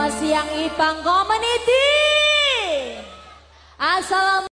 Selamat siang Ipang Community. Assalamualaikum.